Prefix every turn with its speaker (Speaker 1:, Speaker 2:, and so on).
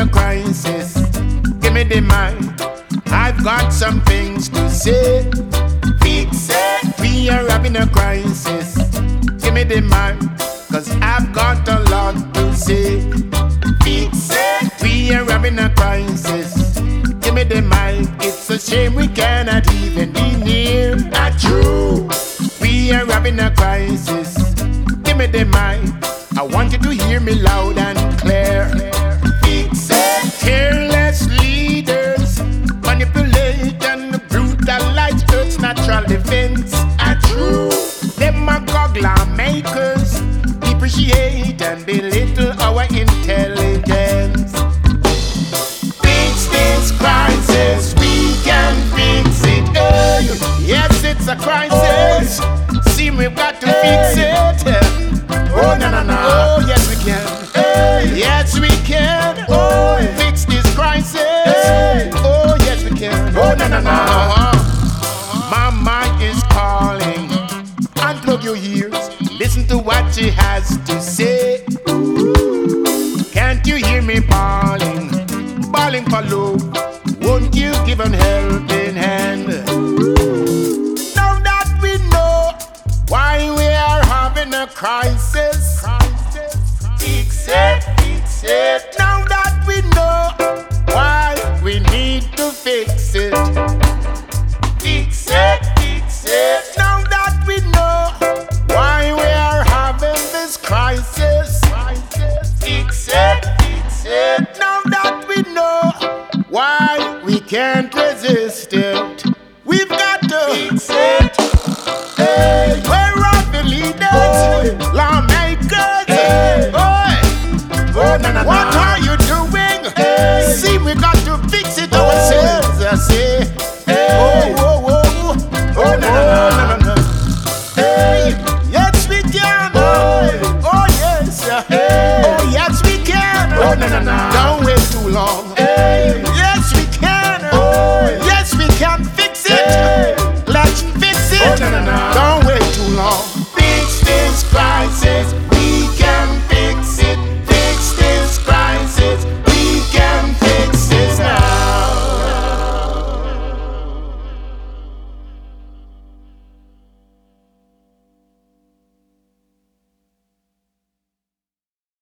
Speaker 1: a crisis. Give me the mic. I've got some things to say. Fix it. We are having a crisis. Give me the mic. Cause I've got a lot to say. Fix it. We are having a crisis. Give me the mic. It's a shame we cannot even be near. Not true. We are having a crisis. Give me the mic. I want you to hear me loud and defense. A true demagogue makers depreciate and belittle our intelligence. Fix this crisis, we can fix it. Hey, yes, it's a crisis. See, we've got to fix it. Oh, no, no, no. Oh, yes, we can. she has to say. Can't you hear me calling, calling for love? Won't you give an helping hand? Now that we know why we are having a crisis, crisis, crisis. fix it, fix it. Now can't resist it. We've got to fix it. Hey, where are the leaders, Boy. lawmakers. Hey. Boy, oh, na, na, what are you doing? Hey. See, we got to fix it Boy. ourselves. I say, oh, oh, oh, oh, oh, Oh, oh. Oh. Don't wait too long. Hey.